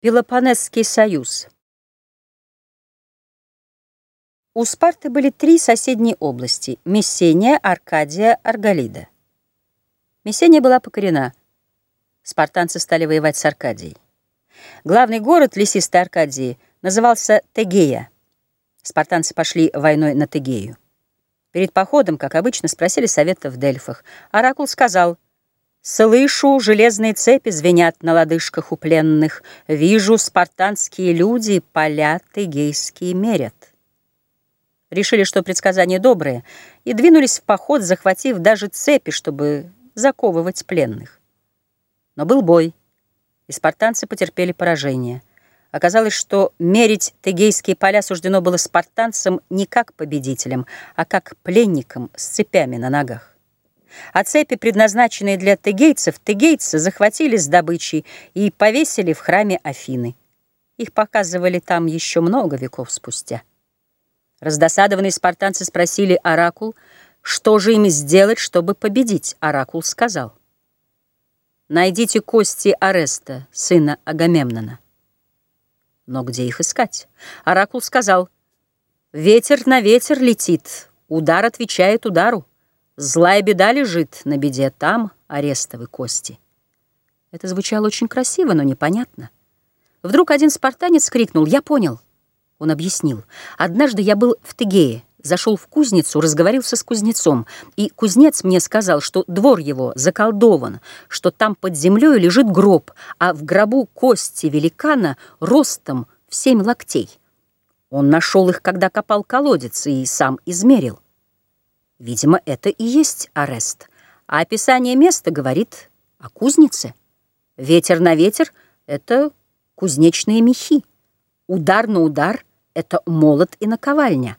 Пелопонесский союз. У Спарты были три соседние области – Мессения, Аркадия, Арголида. Мессения была покорена. Спартанцы стали воевать с Аркадией. Главный город лесистой Аркадии назывался Тегея. Спартанцы пошли войной на Тегею. Перед походом, как обычно, спросили совета в Дельфах. Оракул сказал – Слышу, железные цепи звенят на лодыжках у пленных. Вижу, спартанские люди поля тегейские мерят. Решили, что предсказания добрые, и двинулись в поход, захватив даже цепи, чтобы заковывать пленных. Но был бой, и спартанцы потерпели поражение. Оказалось, что мерить тегейские поля суждено было спартанцам не как победителям, а как пленникам с цепями на ногах. А цепи, предназначенные для тегейцев, тегейцы захватили с добычей и повесили в храме Афины. Их показывали там еще много веков спустя. Раздосадованные спартанцы спросили Оракул, что же им сделать, чтобы победить. Оракул сказал, «Найдите кости Ареста, сына Агамемнона». Но где их искать? Оракул сказал, «Ветер на ветер летит, удар отвечает удару. Злая беда лежит на беде, там арестовы кости. Это звучало очень красиво, но непонятно. Вдруг один спартанец крикнул «Я понял!» Он объяснил. «Однажды я был в Тегее, зашел в кузницу, разговорился с кузнецом, и кузнец мне сказал, что двор его заколдован, что там под землей лежит гроб, а в гробу кости великана ростом в семь локтей. Он нашел их, когда копал колодец, и сам измерил. Видимо, это и есть арест. А описание места говорит о кузнице. Ветер на ветер — это кузнечные мехи. Удар на удар — это молот и наковальня.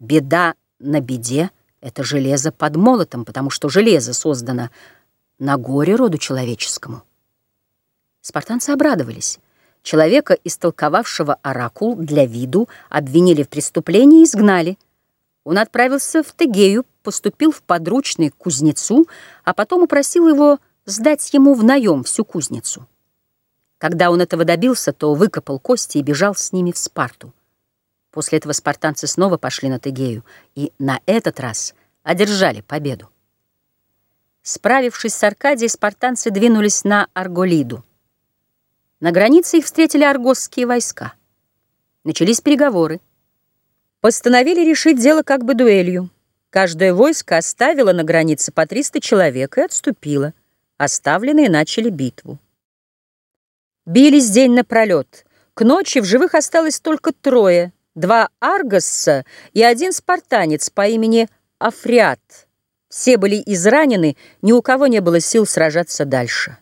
Беда на беде — это железо под молотом, потому что железо создано на горе роду человеческому. Спартанцы обрадовались. Человека, истолковавшего оракул для виду, обвинили в преступлении и изгнали — он отправился в Тегею, поступил в подручный к кузнецу, а потом упросил его сдать ему в наем всю кузницу. Когда он этого добился, то выкопал кости и бежал с ними в Спарту. После этого спартанцы снова пошли на Тегею и на этот раз одержали победу. Справившись с Аркадией, спартанцы двинулись на Арголиду. На границе их встретили аргосские войска. Начались переговоры. Постановили решить дело как бы дуэлью. Каждое войско оставило на границе по 300 человек и отступило. Оставленные начали битву. Бились день напролет. К ночи в живых осталось только трое. Два аргосса и один спартанец по имени Африат. Все были изранены, ни у кого не было сил сражаться дальше.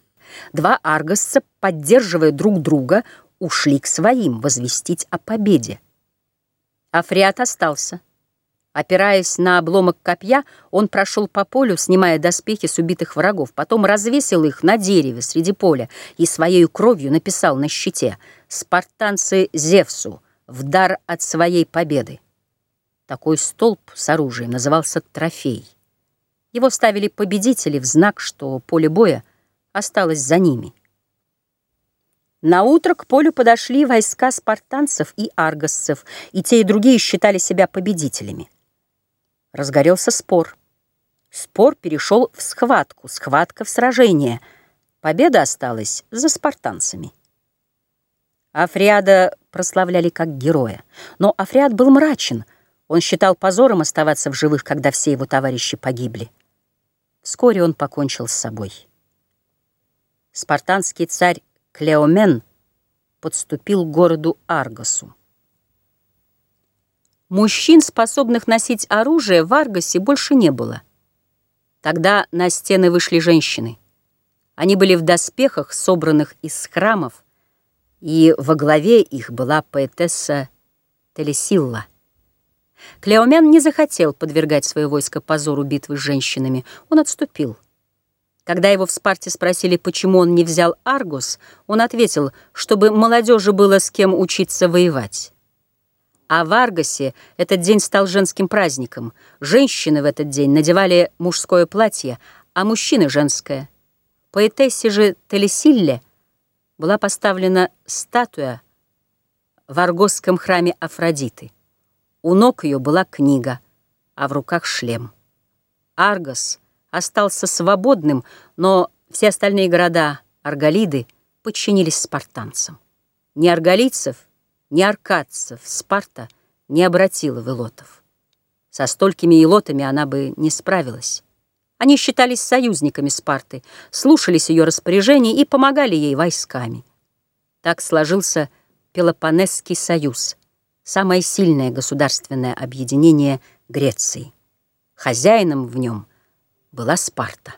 Два аргосца, поддерживая друг друга, ушли к своим возвестить о победе. Африат остался. Опираясь на обломок копья, он прошел по полю, снимая доспехи с убитых врагов, потом развесил их на дереве среди поля и своей кровью написал на щите «Спартанцы Зевсу, в дар от своей победы». Такой столб с оружием назывался трофей. Его ставили победители в знак, что поле боя осталось за ними. На утро к полю подошли войска спартанцев и аргосцев, и те, и другие считали себя победителями. Разгорелся спор. Спор перешел в схватку, схватка в сражение. Победа осталась за спартанцами. Африада прославляли как героя, но Африад был мрачен. Он считал позором оставаться в живых, когда все его товарищи погибли. Вскоре он покончил с собой. Спартанский царь Клеомен подступил к городу Аргосу. Мужчин, способных носить оружие, в Аргосе больше не было. Тогда на стены вышли женщины. Они были в доспехах, собранных из храмов, и во главе их была поэтесса Телесилла. Клеомен не захотел подвергать свое войско позору битвы с женщинами. Он отступил. Когда его в Спарте спросили, почему он не взял Аргос, он ответил, чтобы молодежи было с кем учиться воевать. А в Аргосе этот день стал женским праздником. Женщины в этот день надевали мужское платье, а мужчины — женское. Поэтессе же Телесилле была поставлена статуя в Аргосском храме Афродиты. У ног ее была книга, а в руках шлем. Аргос остался свободным, но все остальные города Арголиды подчинились спартанцам. Ни арголицев, ни аркадцев Спарта не обратила в илотов. Со столькими илотами она бы не справилась. Они считались союзниками Спарты, слушались ее распоряжений и помогали ей войсками. Так сложился Пелопонесский союз, самое сильное государственное объединение Греции. Хозяином в нем была Спарта.